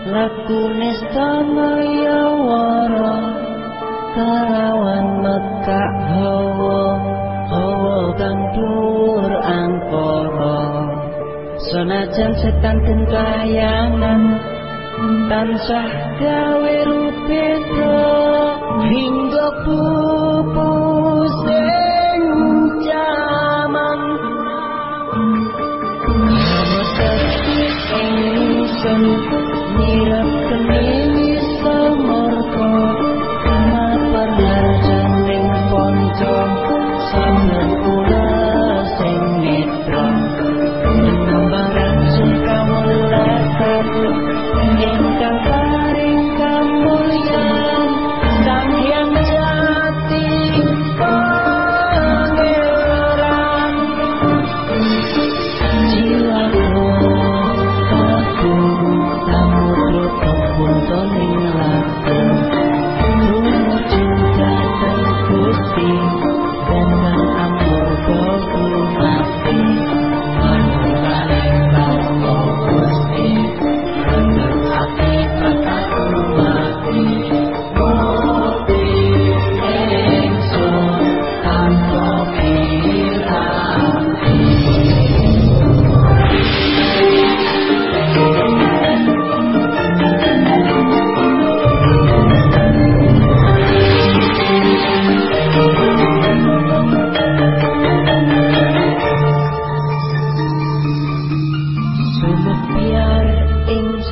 Laku nesta maya wara Kalawan maka hawa Hawa kang pur angkara. Senajan setan kentayangan Tansah gawe rupeto Hingga pupusin jaman Hawa tersi ingin sempur up the moon.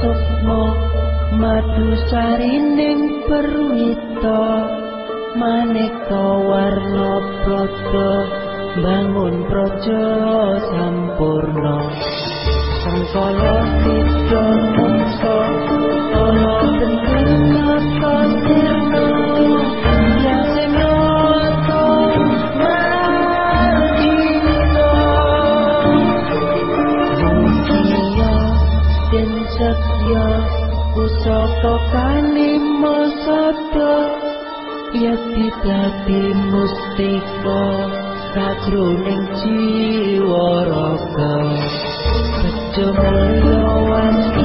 Sukma madu sarining perwita maneka warna prada bangun praja sampurna. Sangkala kita mangsa ana dan setia Pusaka kanimo sada Yati dadi mustika Sajroning jiwa raga. Bejo mulya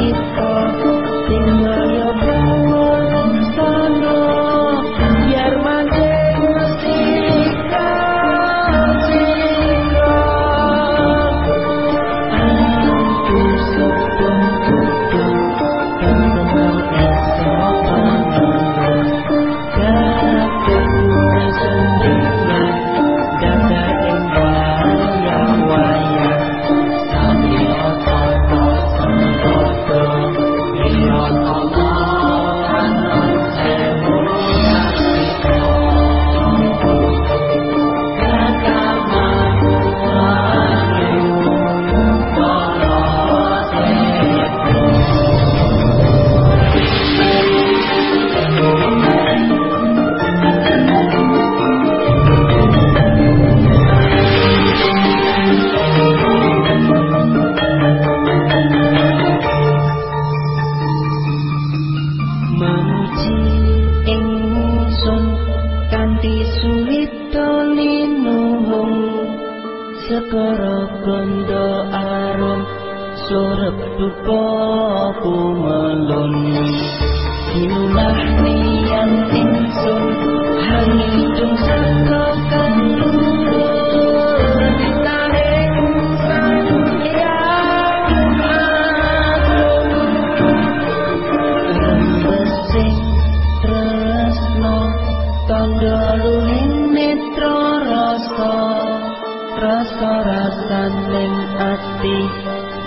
perkara kondo arum surep dupa pumelun Ilah nian ingsun hangidung saka kandung Tandalu සම්මෙන් අත්ති